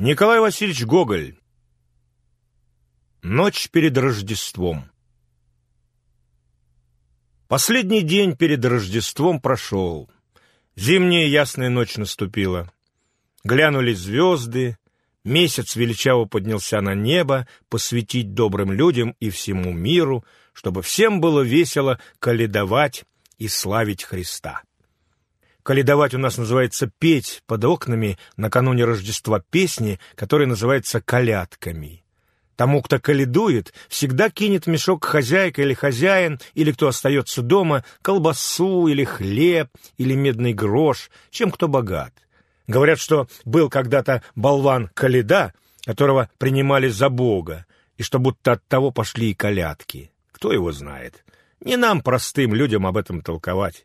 Николай Васильевич Гоголь. Ночь перед Рождеством. Последний день перед Рождеством прошел. Зимняя ясная ночь наступила. Глянули звезды, месяц величаво поднялся на небо посвятить добрым людям и всему миру, чтобы всем было весело каледовать и славить Христа. Каледовать у нас называется петь под окнами накануне Рождества песни, которые называются колядками. Тому, кто каледует, всегда кинет мешок хозяйка или хозяин, или кто остается дома, колбасу или хлеб, или медный грош, чем кто богат. Говорят, что был когда-то болван Каледа, которого принимали за бога, и что будто от того пошли и колядки. Кто его знает? Не нам, простым людям, об этом толковать.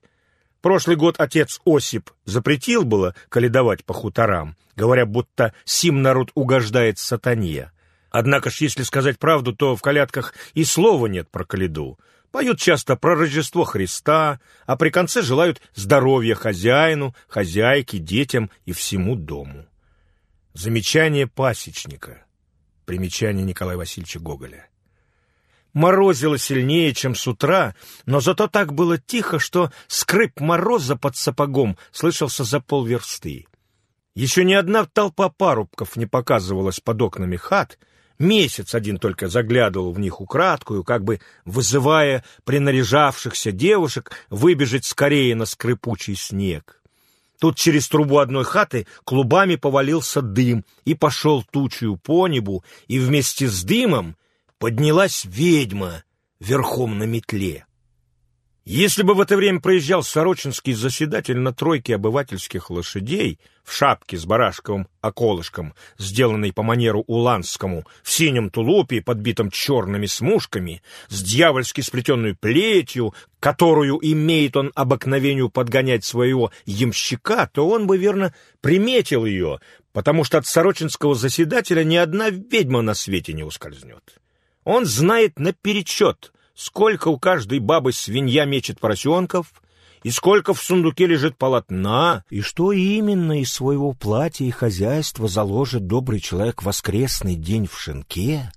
Прошлый год отец Осип запретил было каледовать по хуторам, говоря, будто сим народ угождает сатане. Однако ж, если сказать правду, то в колядках и слова нет про каледу. Поют часто про Рождество Христа, а при конце желают здоровья хозяину, хозяйке, детям и всему дому. Замечание пасечника. Примечание Николая Васильевича Гоголя. Морозило сильнее, чем с утра, но зато так было тихо, что скрип мороза под сапогом слышался за полверсты. Еще ни одна толпа парубков не показывалась под окнами хат, месяц один только заглядывал в них украдкую, как бы вызывая принаряжавшихся девушек выбежать скорее на скрипучий снег. Тут через трубу одной хаты клубами повалился дым и пошел тучью по небу, и вместе с дымом поднялась ведьма верхом на метле. Если бы в это время проезжал сорочинский заседатель на тройке обывательских лошадей в шапке с барашковым околышком, сделанной по манеру уланскому, в синем тулупе, подбитом черными смушками, с дьявольски сплетенной плетью, которую имеет он обыкновению подгонять своего ямщика, то он бы, верно, приметил ее, потому что от сорочинского заседателя ни одна ведьма на свете не ускользнет. Он знает наперечет, сколько у каждой бабы свинья мечет поросенков, и сколько в сундуке лежит полотна, и что именно из своего платья и хозяйства заложит добрый человек воскресный день в шинке.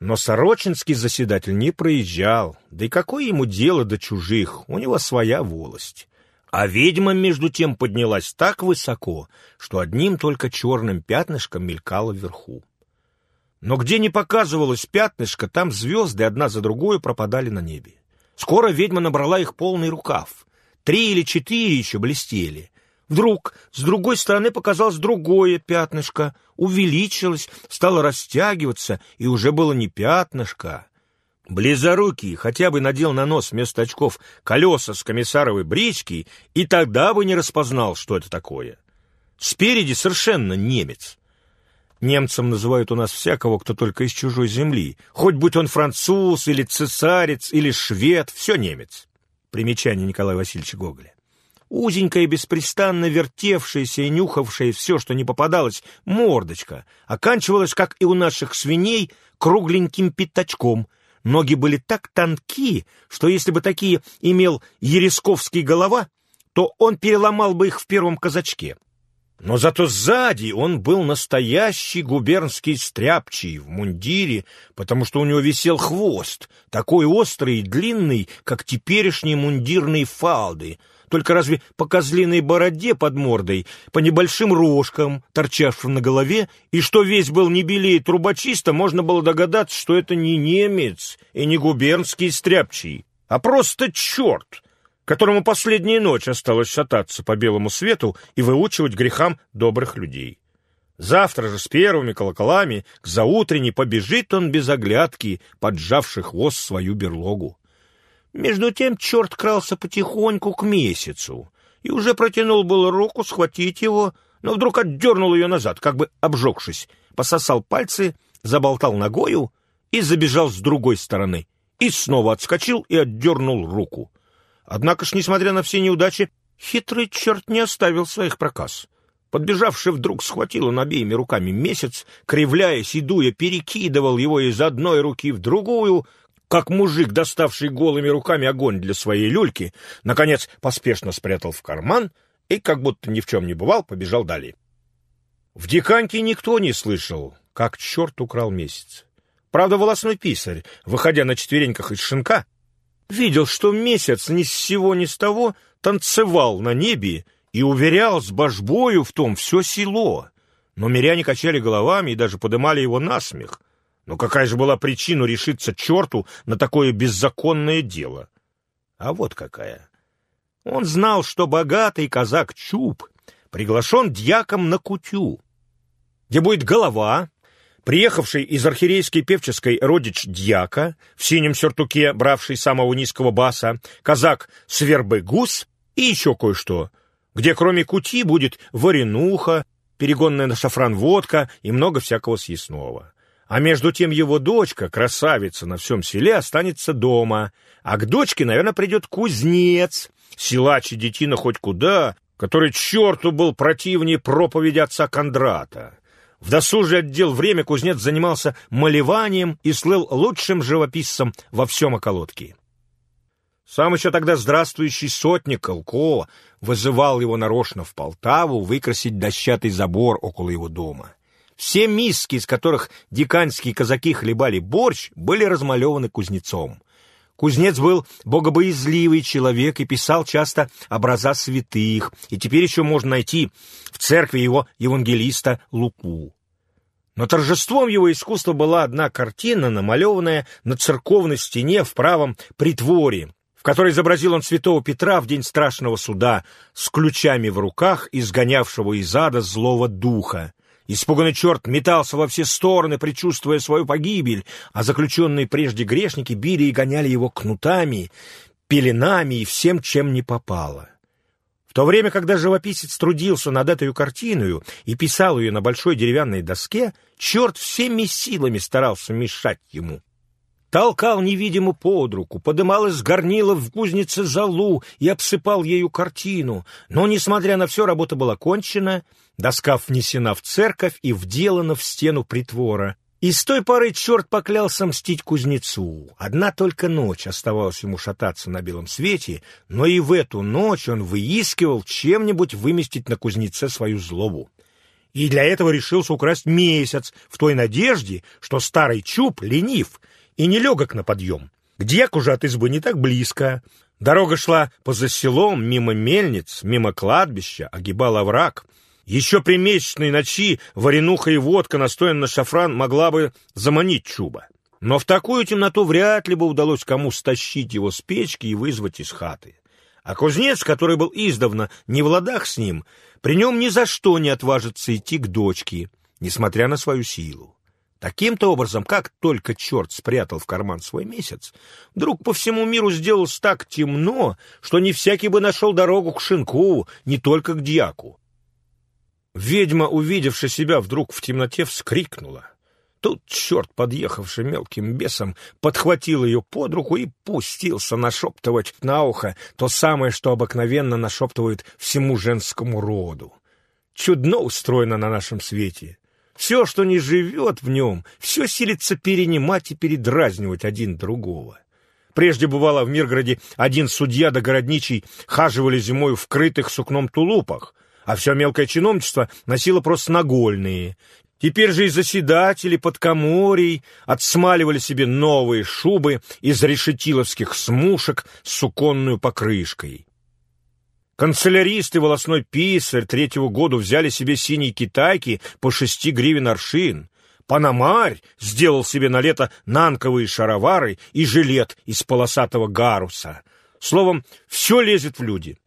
Но Сорочинский заседатель не проезжал, да и какое ему дело до чужих, у него своя волость. А ведьма, между тем, поднялась так высоко, что одним только черным пятнышком мелькала вверху. Но где не показывалось пятнышко, там звезды одна за другой пропадали на небе. Скоро ведьма набрала их полный рукав. Три или четыре еще блестели. Вдруг с другой стороны показалось другое пятнышко, увеличилось, стало растягиваться, и уже было не пятнышко. Близорукий хотя бы надел на нос вместо очков колеса с комиссаровой брички, и тогда бы не распознал, что это такое. Спереди совершенно немец. Немцем называют у нас всякого, кто только из чужой земли. Хоть будь он француз, или цесарец, или швед, все немец. Примечание Николая Васильевича Гоголя. Узенькая, беспрестанно вертевшаяся и нюхавшая все, что не попадалось, мордочка, оканчивалась, как и у наших свиней, кругленьким пятачком. Ноги были так тонки, что если бы такие имел Ересковский голова, то он переломал бы их в первом казачке. Но зато сзади он был настоящий губернский стряпчий в мундире, потому что у него висел хвост, такой острый и длинный, как теперешние мундирные фалды, только разве по козлиной бороде под мордой, по небольшим рожкам, торчавшим на голове, и что весь был не белее трубочиста, можно было догадаться, что это не немец и не губернский стряпчий, а просто черт, которому последняя ночь осталось шататься по белому свету и выучивать грехам добрых людей. Завтра же с первыми колоколами к заутренней побежит он без оглядки, поджавший хвост свою берлогу. Между тем черт крался потихоньку к месяцу и уже протянул было руку схватить его, но вдруг отдернул ее назад, как бы обжегшись, пососал пальцы, заболтал ногою и забежал с другой стороны, и снова отскочил и отдернул руку. Однако ж, несмотря на все неудачи, хитрый черт не оставил своих проказ. Подбежавший вдруг схватил он обеими руками месяц, кривляясь и дуя, перекидывал его из одной руки в другую, как мужик, доставший голыми руками огонь для своей люльки, наконец поспешно спрятал в карман и, как будто ни в чем не бывал, побежал далее. В Диканьке никто не слышал, как черт украл месяц. Правда, волосной писарь, выходя на четвереньках из шинка, видел, что месяц ни с сего ни с того танцевал на небе и уверял с божбою в том все село. Но миряне качали головами и даже подымали его на смех. Но какая же была причина решиться черту на такое беззаконное дело? А вот какая. Он знал, что богатый казак Чуб приглашен дьяком на кутю, где будет голова, приехавший из архирейской певческой родич дьяка, в синем сюртуке, бравший самого низкого баса, казак Свербы-Гус и еще кое-что, где кроме кути будет варенуха, перегонная на шафран водка и много всякого съестного. А между тем его дочка, красавица на всем селе, останется дома, а к дочке, наверное, придет кузнец, силач и детина хоть куда, который черту был противнее проповеди отца Кондрата. В досужий отдел время кузнец занимался малеванием и слыл лучшим живописцем во всем околотке. Сам еще тогда здравствующий сотник Колко вызывал его нарочно в Полтаву выкрасить дощатый забор около его дома. Все миски, из которых диканьские казаки хлебали борщ, были размалеваны кузнецом. Кузнец был богобоязливый человек и писал часто образа святых, и теперь еще можно найти в церкви его евангелиста Луку. Но торжеством его искусства была одна картина, намалеванная на церковной стене в правом притворе, в которой изобразил он святого Петра в день страшного суда с ключами в руках, изгонявшего из ада злого духа. Испуганный черт метался во все стороны, предчувствуя свою погибель, а заключенные прежде грешники били и гоняли его кнутами, пеленами и всем, чем не попало. В то время, когда живописец трудился над этой картиной и писал ее на большой деревянной доске, черт всеми силами старался мешать ему толкал невидимо под руку, подымал из горнила в кузнице залу и обсыпал ею картину. Но, несмотря на все, работа была кончена, доска внесена в церковь и вделана в стену притвора. И с той поры черт поклялся мстить кузнецу. Одна только ночь оставалась ему шататься на белом свете, но и в эту ночь он выискивал чем-нибудь выместить на кузнеце свою злобу. И для этого решился украсть месяц, в той надежде, что старый чуб ленив — и не легок на подъем. К дьяку же от избы не так близко. Дорога шла поза селом, мимо мельниц, мимо кладбища, огибала овраг. Еще при месячной ночи варенуха и водка, настоянная на шафран, могла бы заманить чуба. Но в такую темноту вряд ли бы удалось кому стащить его с печки и вызвать из хаты. А кузнец, который был издавна не в ладах с ним, при нем ни за что не отважится идти к дочке, несмотря на свою силу. Таким-то образом, как только черт спрятал в карман свой месяц, вдруг по всему миру сделалось так темно, что не всякий бы нашел дорогу к шинку, не только к дьяку. Ведьма, увидевши себя вдруг в темноте, вскрикнула. Тут черт, подъехавший мелким бесом, подхватил ее под руку и пустился нашептывать на ухо то самое, что обыкновенно нашептывают всему женскому роду. Чудно устроено на нашем свете. Все, что не живет в нем, все силится перенимать и передразнивать один другого. Прежде бывало в Миргороде один судья да городничий хаживали зимой в крытых сукном тулупах, а все мелкое чиновничество носило просто нагольные. Теперь же и заседатели под коморий отсмаливали себе новые шубы из решетиловских смушек с суконную покрышкой. Канцеляристы волосной писарь третьего года взяли себе синие китайки по шести гривен аршин. Панамарь сделал себе на лето нанковые шаровары и жилет из полосатого гаруса. Словом, все лезет в люди.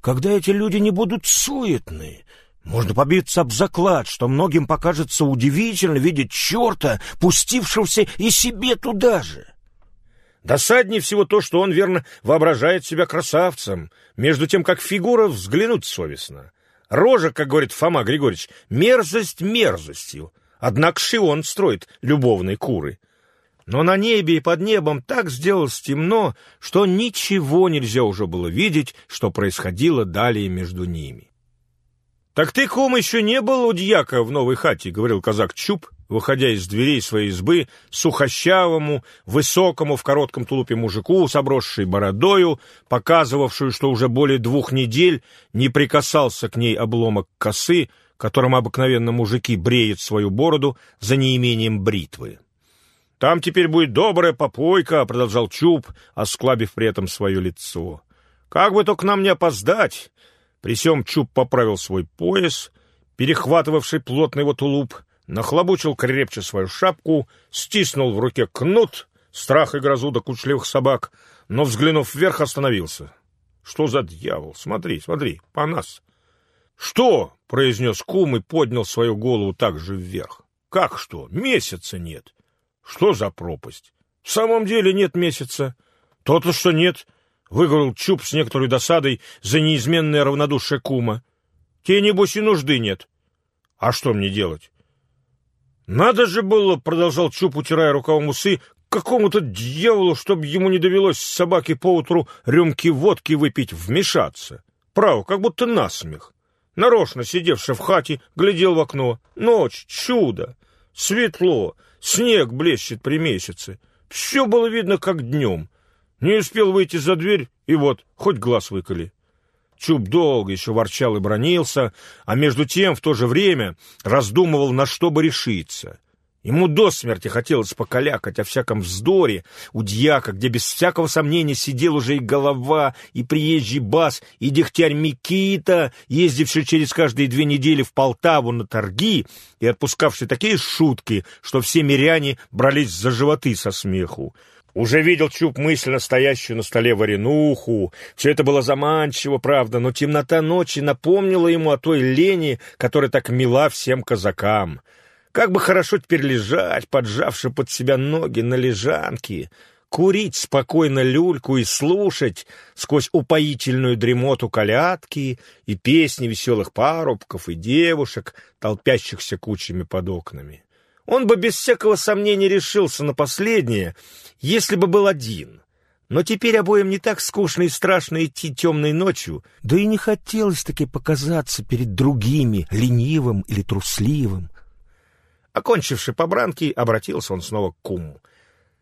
Когда эти люди не будут суетны, можно побиться об заклад, что многим покажется удивительно видеть черта, пустившегося и себе туда же. Досаднее всего то, что он, верно, воображает себя красавцем, между тем, как фигура взглянуть совестно. Рожа, как говорит Фома Григорьевич, мерзость мерзостью, однако же он строит любовные куры. Но на небе и под небом так сделалось темно, что ничего нельзя уже было видеть, что происходило далее между ними. «Так ты, кум, еще не был у дьяка в новой хате», — говорил казак Чуб, выходя из дверей своей избы, сухощавому, высокому в коротком тулупе мужику с обросшей бородою, показывавшую, что уже более двух недель не прикасался к ней обломок косы, которым обыкновенно мужики бреют свою бороду за неимением бритвы. «Там теперь будет добрая попойка», — продолжал Чуб, осклабив при этом свое лицо. «Как бы то к нам не опоздать!» При сём Чуб поправил свой пояс, перехватывавший плотный его тулуп, нахлобучил крепче свою шапку, стиснул в руке кнут, страх и грозу докучливых собак, но, взглянув вверх, остановился. «Что за дьявол? Смотри, смотри, по нас!» «Что?» — произнес кум и поднял свою голову также вверх. «Как что? Месяца нет!» «Что за пропасть?» «В самом деле нет месяца!» «То-то, что нет!» — выговорил Чуб с некоторой досадой за неизменное равнодушие кума. «Тебе, небось, и нужды нет!» «А что мне делать?» «Надо же было!» — продолжал Чуб, утирая рукавом усы, какому-то дьяволу, чтобы ему не довелось с собаки поутру рюмки водки выпить, вмешаться. Право, как будто насмех. Нарочно сидевший в хате, глядел в окно. Ночь, чудо, светло, снег блещет при месяце. Все было видно, как днем. Не успел выйти за дверь, и вот, хоть глаз выколи. Чуб долго еще ворчал и бронился, а между тем в то же время раздумывал, на что бы решиться. Ему до смерти хотелось покалякать о всяком вздоре у дьяка, где без всякого сомнения сидел уже и голова, и приезжий бас, и дегтярь Микита, ездивший через каждые две недели в Полтаву на торги и отпускавший такие шутки, что все миряне брались за животы со смеху. Уже видел Чуб мысленно стоящую на столе варенуху. Все это было заманчиво, правда, но темнота ночи напомнила ему о той лени, которая так мила всем казакам. Как бы хорошо теперь лежать, поджавши под себя ноги на лежанке, курить спокойно люльку и слушать сквозь упоительную дремоту колядки и песни веселых парубков и девушек, толпящихся кучами под окнами. Он бы без всякого сомнения решился на последнее, если бы был один. Но теперь обоим не так скучно и страшно идти темной ночью, да и не хотелось таки показаться перед другими ленивым или трусливым. Окончивши побранки, обратился он снова к куму.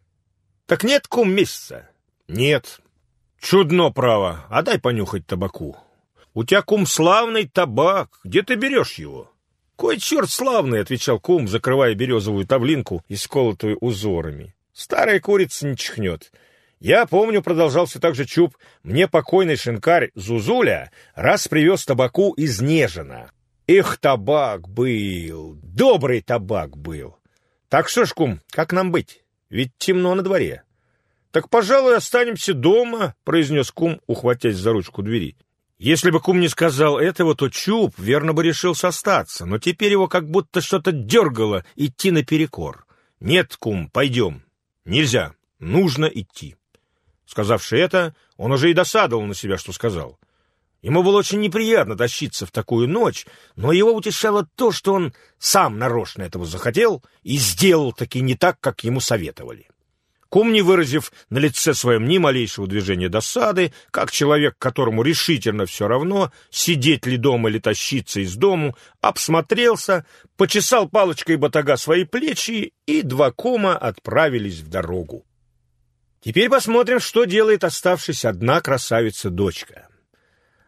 — Так нет, кум, месяца? — Нет. — Чудно, право. А дай понюхать табаку. — У тебя, кум, славный табак. Где ты берешь его? — Кой черт славный, — отвечал кум, закрывая березовую тавлинку, исколотую узорами. — Старая курица не чихнет. Я помню, продолжался также Чуб, мне покойный шинкарь Зузуля раз привез табаку из Нежина. Их табак был, добрый табак был. Так что ж, кум, как нам быть? Ведь темно на дворе. Так, пожалуй, останемся дома, произнес кум, ухватясь за ручку двери. Если бы кум не сказал этого, то Чуб верно бы решился остаться, но теперь его как будто что-то дергало идти наперекор. Нет, кум, пойдем. Нельзя, нужно идти. Сказавши это, он уже и досадовал на себя, что сказал. Ему было очень неприятно тащиться в такую ночь, но его утешало то, что он сам нарочно этого захотел и сделал таки не так, как ему советовали. Кум, не выразив на лице своем ни малейшего движения досады, как человек, которому решительно все равно, сидеть ли дома или тащиться из дому, обсмотрелся, почесал палочкой батага свои плечи, и два кума отправились в дорогу. Теперь посмотрим, что делает оставшись одна красавица-дочка.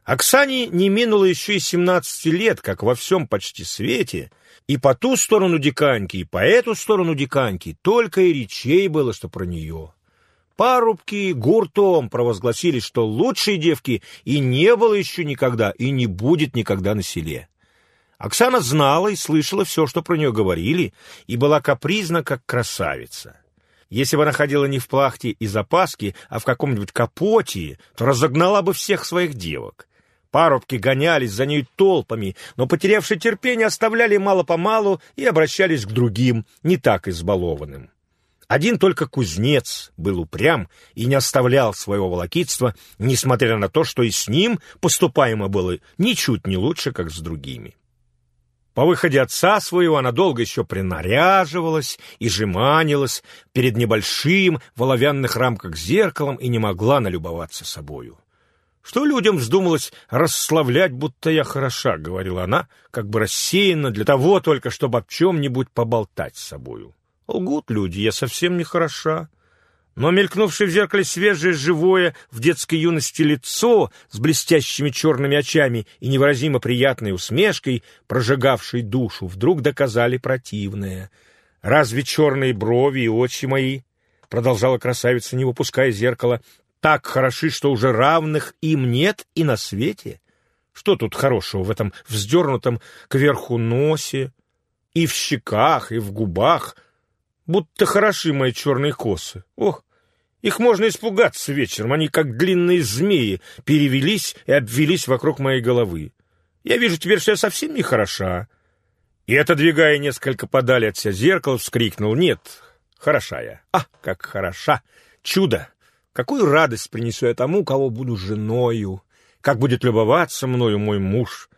Оксане не минуло еще и семнадцати лет, как во всем почти свете, и по ту сторону диканьки, и по эту сторону диканьки только и речей было, что про нее. Парубки гуртом провозгласили, что лучшей девки и не было еще никогда, и не будет никогда на селе. Оксана знала и слышала все, что про нее говорили, и была капризна, как красавица. Если бы она ходила не в плахте и запаске, а в каком-нибудь капоте, то разогнала бы всех своих девок. Парубки гонялись за ней толпами, но, потерявшие терпение, оставляли мало-помалу и обращались к другим, не так избалованным. Один только кузнец был упрям и не оставлял своего волокитства, несмотря на то, что и с ним поступаемо было ничуть не лучше, как с другими. По выходе отца своего она долго еще принаряживалась и жеманилась перед небольшим в оловянных рамках зеркалом и не могла налюбоваться собою. Что людям вздумалось расславлять, будто я хороша, — говорила она, как бы рассеянно, для того только, чтобы об чем-нибудь поболтать с собою. Лгут люди, я совсем не хороша. но мелькнувшее в зеркале свежее, живое, в детской юности лицо с блестящими черными очами и невыразимо приятной усмешкой, прожигавшей душу, вдруг доказали противное. «Разве черные брови и очи мои?» — продолжала красавица, не выпуская зеркала. «Так хороши, что уже равных им нет и на свете. Что тут хорошего в этом вздернутом кверху носе, и в щеках, и в губах?» будто хороши мои черные косы. Ох, их можно испугаться вечером, они, как длинные змеи, перевелись и обвелись вокруг моей головы. Я вижу теперь, что я совсем не хороша. И, отодвигая несколько подали от себя зеркало, вскрикнул. Нет, хороша я. А, как хороша! Чудо! Какую радость принесу я тому, кого буду женою! Как будет любоваться мною мой муж!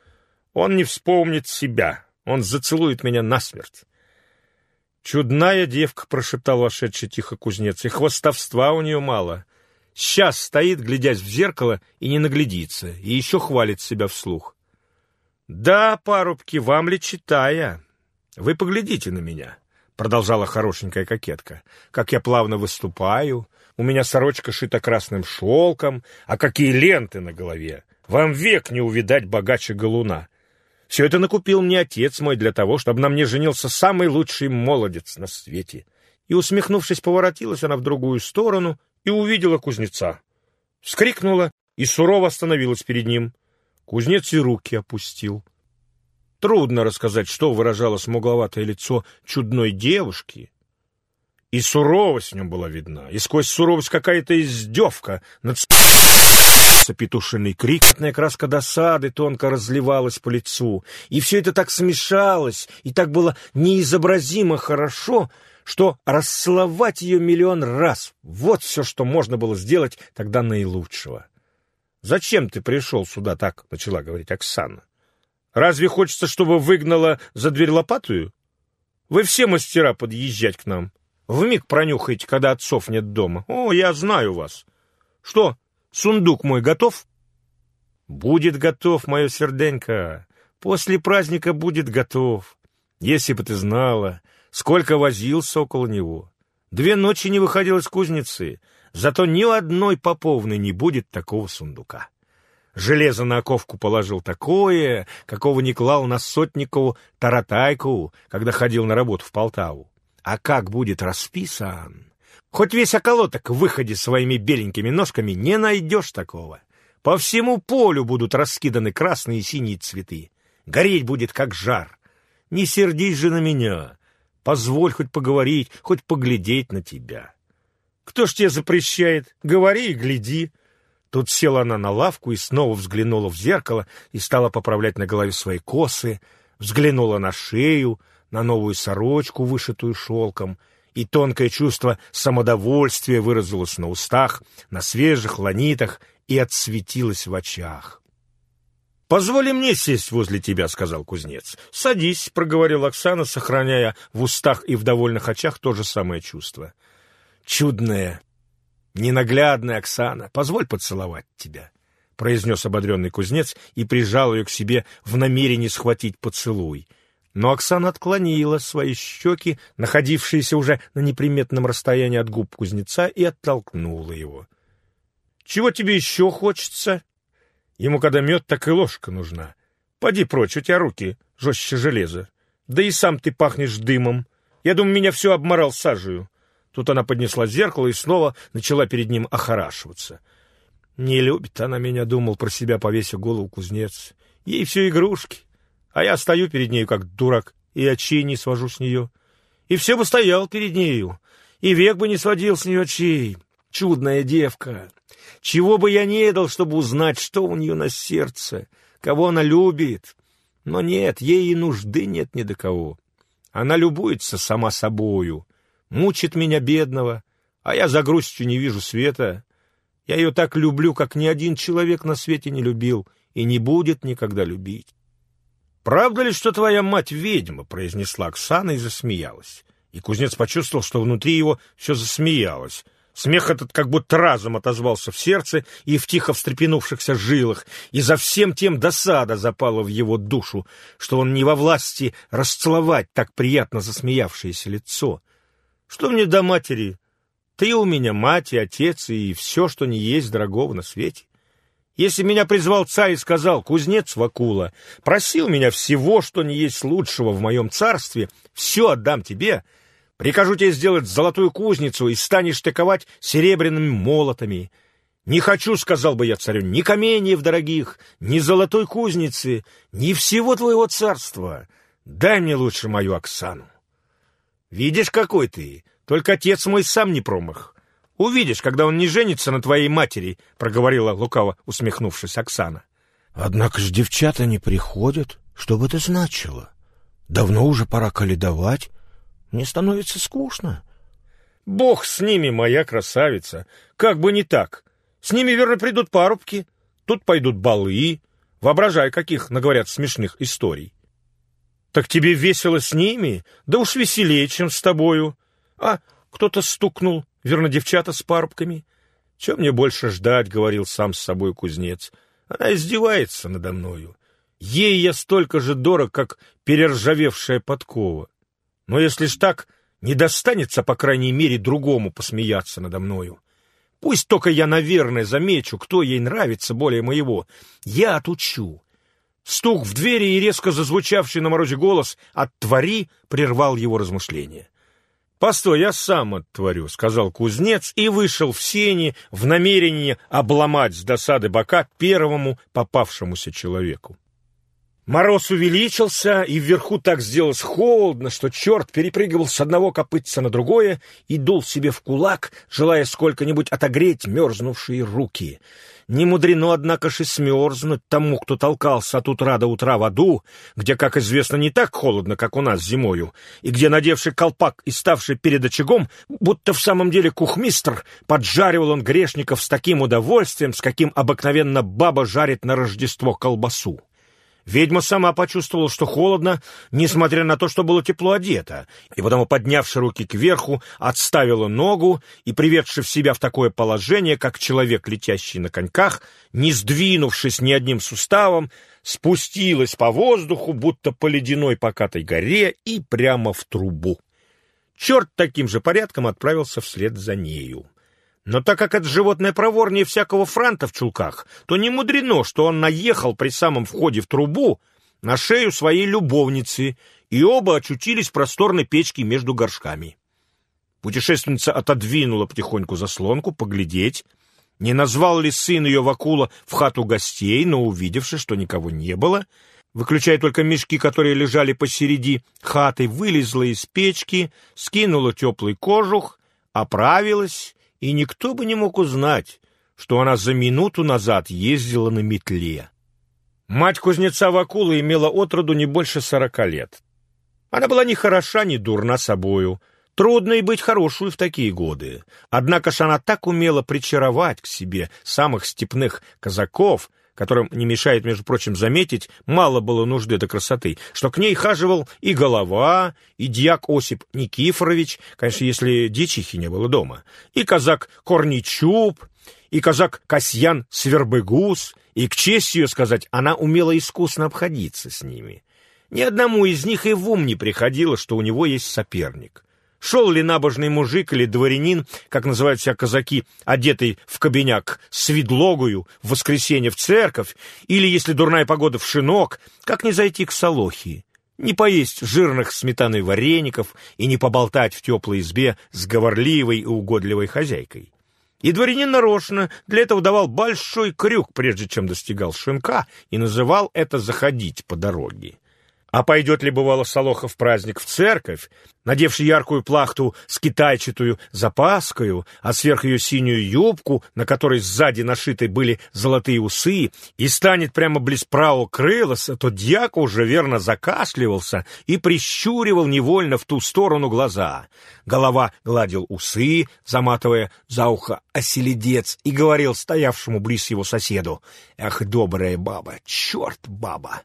Он не вспомнит себя, он зацелует меня насмерть. «Чудная девка», — прошептал вошедший тихо кузнец, — «и хвостовства у нее мало. Сейчас стоит, глядясь в зеркало, и не наглядится, и еще хвалит себя вслух». «Да, парубки, вам ли читая? Вы поглядите на меня», — продолжала хорошенькая кокетка, — «как я плавно выступаю, у меня сорочка шита красным шелком, а какие ленты на голове! Вам век не увидать богаче галуна». Все это накупил мне отец мой для того, чтобы на мне женился самый лучший молодец на свете. И, усмехнувшись, поворотилась она в другую сторону и увидела кузнеца. Вскрикнула и сурово остановилась перед ним. Кузнец и руки опустил. Трудно рассказать, что выражало смугловатое лицо чудной девушки. И суровость в нем была видна, и сквозь суровость какая-то издевка над петушиный крик, краска досады тонко разливалась по лицу, и все это так смешалось, и так было неизобразимо хорошо, что расцеловать ее миллион раз — вот все, что можно было сделать тогда наилучшего. «Зачем ты пришел сюда так?» — начала говорить Оксана. «Разве хочется, чтобы выгнала за дверь лопатую? Вы все мастера подъезжать к нам. Вмиг пронюхаете, когда отцов нет дома. О, я знаю вас. Что, Сундук мой готов? Будет готов, мое серденько. После праздника будет готов. Если бы ты знала, сколько возился около него. Две ночи не выходил из кузницы, зато ни у одной поповной не будет такого сундука. Железо на оковку положил такое, какого не клал на сотникову таратайку, когда ходил на работу в Полтаву. А как будет расписан, Хоть весь околоток в выходе своими беленькими ножками не найдешь такого. По всему полю будут раскиданы красные и синие цветы. Гореть будет, как жар. Не сердись же на меня. Позволь хоть поговорить, хоть поглядеть на тебя. Кто ж тебе запрещает? Говори и гляди. Тут села она на лавку и снова взглянула в зеркало и стала поправлять на голове свои косы, взглянула на шею, на новую сорочку, вышитую шелком — и тонкое чувство самодовольствия выразилось на устах, на свежих ланитах и отсветилось в очах. «Позволи мне сесть возле тебя», — сказал кузнец. «Садись», — проговорил Оксана, сохраняя в устах и в довольных очах то же самое чувство. «Чудная, ненаглядная Оксана, позволь поцеловать тебя», — произнес ободренный кузнец и прижал ее к себе в намерении схватить поцелуй — но Оксана отклонила свои щеки, находившиеся уже на неприметном расстоянии от губ кузнеца, и оттолкнула его. — Чего тебе еще хочется? Ему когда мед, так и ложка нужна. Поди прочь, у тебя руки жестче железа. Да и сам ты пахнешь дымом. Я думаю, меня все обморал сажею. Тут она поднесла зеркало и снова начала перед ним охорашиваться. Не любит она меня, думал про себя, повесив голову кузнец. Ей все игрушки. А я стою перед нею, как дурак, и очей не свожу с нее. И все бы стоял перед нею, и век бы не сводил с нее очей. Чудная девка! Чего бы я не дал, чтобы узнать, что у нее на сердце, кого она любит. Но нет, ей и нужды нет ни до кого. Она любуется сама собою, мучит меня, бедного, а я за грустью не вижу света. Я ее так люблю, как ни один человек на свете не любил и не будет никогда любить. «Правда ли, что твоя мать ведьма?» — произнесла Оксана и засмеялась. И кузнец почувствовал, что внутри его все засмеялось. Смех этот как будто разом отозвался в сердце и в тихо встрепенувшихся жилах, и за всем тем досада запала в его душу, что он не во власти расцеловать так приятно засмеявшееся лицо. «Что мне до матери? Ты у меня мать и отец, и все, что не есть дорогого на свете. Если меня призвал царь и сказал, кузнец Вакула, просил меня всего, что не есть лучшего в моем царстве, все отдам тебе, прикажу тебе сделать золотую кузницу и станешь таковать серебряными молотами. Не хочу, сказал бы я царю, ни каменьев дорогих, ни золотой кузницы, ни всего твоего царства. Дай мне лучше мою Оксану. Видишь, какой ты, только отец мой сам не промах. Увидишь, когда он не женится на твоей матери, — проговорила лукаво, усмехнувшись Оксана. — Однако ж девчата не приходят. Что бы это значило? Давно уже пора каледовать. Мне становится скучно. — Бог с ними, моя красавица. Как бы не так. С ними, верно, придут парубки. Тут пойдут балы. Воображай, каких наговорят смешных историй. — Так тебе весело с ними? Да уж веселее, чем с тобою. А кто-то стукнул, верно, девчата с парубками. Чем мне больше ждать, — говорил сам с собой кузнец. Она издевается надо мною. Ей я столько же дорог, как перержавевшая подкова. Но если ж так, не достанется, по крайней мере, другому посмеяться надо мною. Пусть только я, наверное, замечу, кто ей нравится более моего. Я отучу. Стук в двери и резко зазвучавший на морозе голос «Оттвори!» прервал его размышления. «Постой, я сам оттворю», — сказал кузнец и вышел в сени в намерении обломать с досады бока первому попавшемуся человеку. Мороз увеличился, и вверху так сделалось холодно, что черт перепрыгивал с одного копытца на другое и дул себе в кулак, желая сколько-нибудь отогреть мерзнувшие руки. Не мудрено, однако же, смерзнуть тому, кто толкался от утра до утра в аду, где, как известно, не так холодно, как у нас зимою, и где, надевший колпак и ставший перед очагом, будто в самом деле кухмистр, поджаривал он грешников с таким удовольствием, с каким обыкновенно баба жарит на Рождество колбасу. Ведьма сама почувствовала, что холодно, несмотря на то, что было тепло одето, и потому, поднявши руки кверху, отставила ногу и, приведши в себя в такое положение, как человек, летящий на коньках, не сдвинувшись ни одним суставом, спустилась по воздуху, будто по ледяной покатой горе, и прямо в трубу. Черт таким же порядком отправился вслед за нею. Но так как это животное проворнее всякого франта в чулках, то не мудрено, что он наехал при самом входе в трубу на шею своей любовницы, и оба очутились в просторной печке между горшками. Путешественница отодвинула потихоньку заслонку, поглядеть, не назвал ли сын ее Вакула в хату гостей, но, увидевши, что никого не было, выключая только мешки, которые лежали посереди хаты, вылезла из печки, скинула теплый кожух, оправилась и никто бы не мог узнать, что она за минуту назад ездила на метле. Мать кузнеца Вакула имела отроду не больше сорока лет. Она была ни хороша, ни дурна собою. Трудно и быть хорошую в такие годы. Однако ж она так умела причаровать к себе самых степных казаков, которым, не мешает, между прочим, заметить, мало было нужды до красоты, что к ней хаживал и голова, и дьяк Осип Никифорович, конечно, если дичихи не было дома, и казак Корничуб, и казак Касьян Свербыгус, и, к чести ее сказать, она умела искусно обходиться с ними. Ни одному из них и в ум не приходило, что у него есть соперник. Шел ли набожный мужик или дворянин, как называют себя казаки, одетый в кабиняк с видлогою в воскресенье в церковь, или, если дурная погода, в шинок, как не зайти к Солохии, не поесть жирных сметаны вареников и не поболтать в теплой избе с говорливой и угодливой хозяйкой. И дворянин нарочно для этого давал большой крюк, прежде чем достигал шинка, и называл это «заходить по дороге». А пойдет ли, бывало, Солоха в праздник в церковь, надевший яркую плахту с китайчатую запаскою, а сверх ее синюю юбку, на которой сзади нашиты были золотые усы, и станет прямо близ правого крылоса, то дьяк уже верно закашливался и прищуривал невольно в ту сторону глаза. Голова гладил усы, заматывая за ухо оселедец, и говорил стоявшему близ его соседу, «Ах, добрая баба, черт баба!»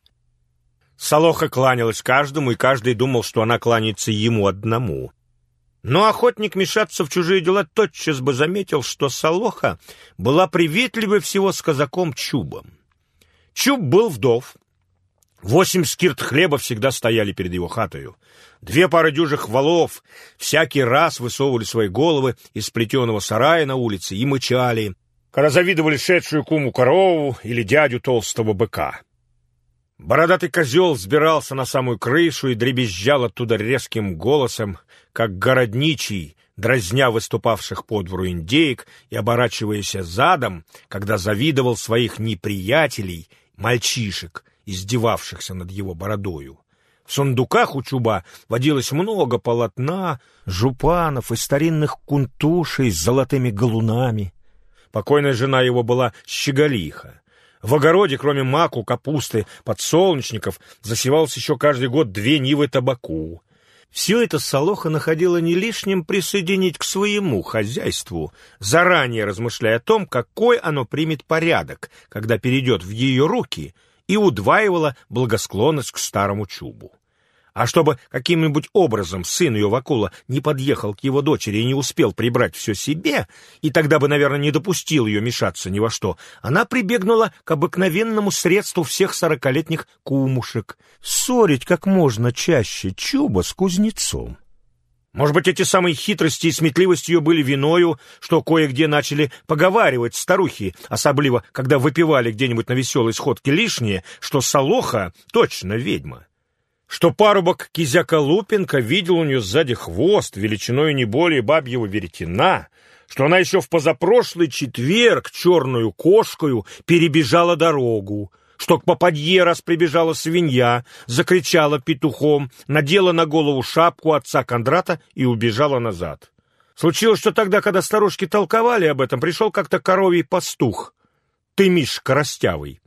Солоха кланялась каждому, и каждый думал, что она кланяется ему одному. Но охотник мешаться в чужие дела тотчас бы заметил, что Солоха была приветливой всего с казаком Чубом. Чуб был вдов. Восемь скирт хлеба всегда стояли перед его хатою. Две пары дюжих валов всякий раз высовывали свои головы из плетеного сарая на улице и мычали, когда завидовали шедшую куму корову или дядю толстого быка. Бородатый козел взбирался на самую крышу и дребезжал оттуда резким голосом, как городничий, дразня выступавших по двору индеек и оборачиваясь задом, когда завидовал своих неприятелей, мальчишек, издевавшихся над его бородою. В сундуках у Чуба водилось много полотна, жупанов и старинных кунтушей с золотыми галунами. Покойная жена его была щеголиха. В огороде, кроме маку, капусты, подсолнечников, засевалось еще каждый год две нивы табаку. Все это Солоха находила не лишним присоединить к своему хозяйству, заранее размышляя о том, какой оно примет порядок, когда перейдет в ее руки — и удваивала благосклонность к старому чубу. А чтобы каким-нибудь образом сын ее Вакула не подъехал к его дочери и не успел прибрать все себе, и тогда бы, наверное, не допустил ее мешаться ни во что, она прибегнула к обыкновенному средству всех сорокалетних кумушек — ссорить как можно чаще чуба с кузнецом. Может быть, эти самые хитрости и сметливость ее были виною, что кое-где начали поговаривать старухи, особливо, когда выпивали где-нибудь на веселой сходке лишнее, что Солоха точно ведьма. Что парубок Кизяка Лупенко видел у нее сзади хвост, величиной не более бабьего веретена, что она еще в позапрошлый четверг черную кошкою перебежала дорогу, что к попадье раз прибежала свинья, закричала петухом, надела на голову шапку отца Кондрата и убежала назад. Случилось, что тогда, когда старушки толковали об этом, пришел как-то коровий пастух, ты, Миш, коростявый.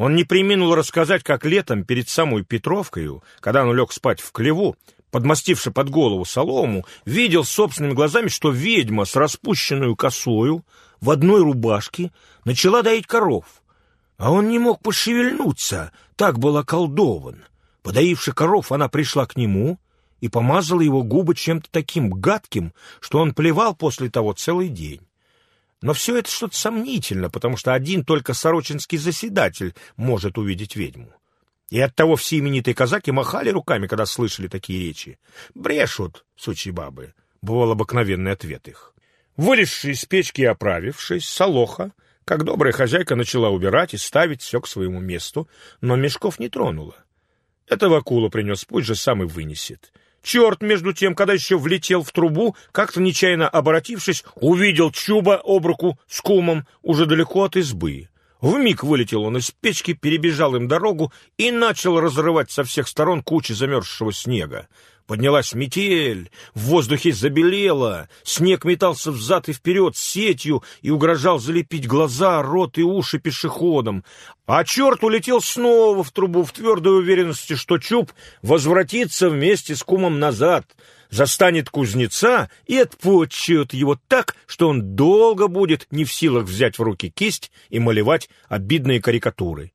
Он не приминул рассказать, как летом перед самой Петровкою, когда он лег спать в клеву, подмастивши под голову солому, видел собственными глазами, что ведьма с распущенную косою в одной рубашке начала доить коров — а он не мог пошевельнуться, так был околдован. Подоивши коров, она пришла к нему и помазала его губы чем-то таким гадким, что он плевал после того целый день. Но все это что-то сомнительно, потому что один только сорочинский заседатель может увидеть ведьму. И оттого все именитые казаки махали руками, когда слышали такие речи. «Брешут, сучьи бабы», — бывал обыкновенный ответ их. Вылезший из печки и оправившись, Солоха — как добрая хозяйка начала убирать и ставить все к своему месту, но мешков не тронула. Этого акула принес, пусть же сам и вынесет. Черт, между тем, когда еще влетел в трубу, как-то нечаянно обратившись, увидел Чуба об руку с кумом уже далеко от избы. Вмиг вылетел он из печки, перебежал им дорогу и начал разрывать со всех сторон кучи замерзшего снега. Поднялась метель, в воздухе забелело, снег метался взад и вперед сетью и угрожал залепить глаза, рот и уши пешеходам. А черт улетел снова в трубу в твердой уверенности, что Чуб возвратится вместе с кумом назад, застанет кузнеца и отпочет его так, что он долго будет не в силах взять в руки кисть и малевать обидные карикатуры.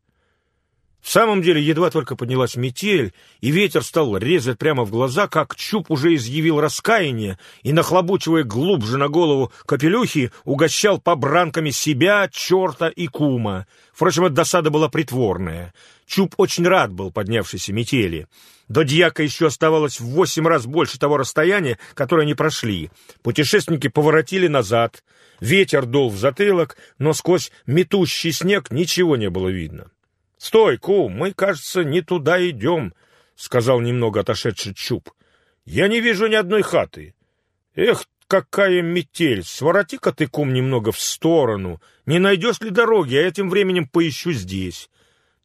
В самом деле, едва только поднялась метель, и ветер стал резать прямо в глаза, как Чуб уже изъявил раскаяние и, нахлобучивая глубже на голову капелюхи, угощал побранками себя, черта и кума. Впрочем, эта досада была притворная. Чуб очень рад был поднявшейся метели. До дьяка еще оставалось в восемь раз больше того расстояния, которое они прошли. Путешественники поворотили назад. Ветер дул в затылок, но сквозь метущий снег ничего не было видно. — Стой, кум, мы, кажется, не туда идем, — сказал немного отошедший Чуб. — Я не вижу ни одной хаты. Эх, какая метель! Свороти-ка ты, кум, немного в сторону. Не найдешь ли дороги, а этим временем поищу здесь.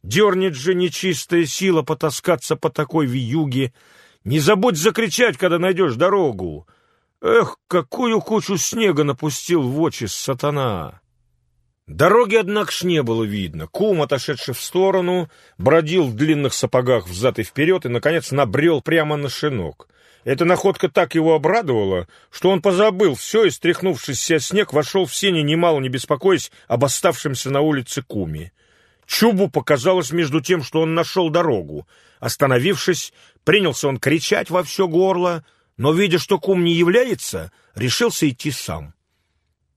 Дернет же нечистая сила потаскаться по такой вьюге. Не забудь закричать, когда найдешь дорогу. Эх, какую кучу снега напустил в очи сатана! Дороги, однако ж, не было видно. Кум, отошедший в сторону, бродил в длинных сапогах взад и вперед и, наконец, набрел прямо на шинок. Эта находка так его обрадовала, что он позабыл все и, стряхнувшись вся снег, вошел в сени, немало не беспокоясь об оставшемся на улице куме. Чубу показалось между тем, что он нашел дорогу. Остановившись, принялся он кричать во все горло, но, видя, что кум не является, решился идти сам.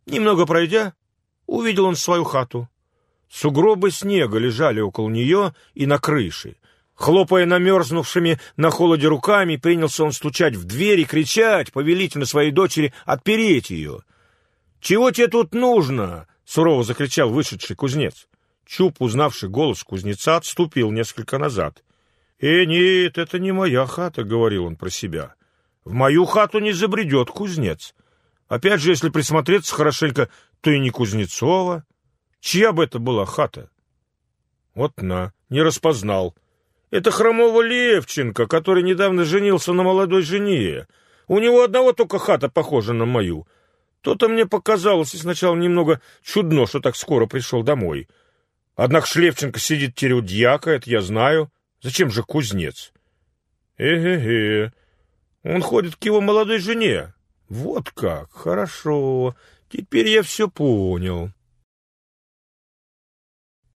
Немного пройдя, увидел он свою хату. Сугробы снега лежали около нее и на крыше. Хлопая намерзнувшими на холоде руками, принялся он стучать в дверь и кричать повелительно своей дочери отпереть ее. «Чего тебе тут нужно?» — сурово закричал вышедший кузнец. Чуб, узнавший голос кузнеца, отступил несколько назад. «Э, нет, это не моя хата», — говорил он про себя. «В мою хату не забредет кузнец. Опять же, если присмотреться хорошенько, то и не Кузнецова. Чья бы это была хата?» «Вот на, не распознал. Это хромого Левченко, который недавно женился на молодой жене. У него одного только хата похожа на мою. То-то мне показалось и сначала немного чудно, что так скоро пришел домой». Однако Шлевченко сидит теперь у дьяка, это я знаю. Зачем же кузнец? Эге-ге. Он ходит к его молодой жене. Вот как, хорошо. Теперь я все понял.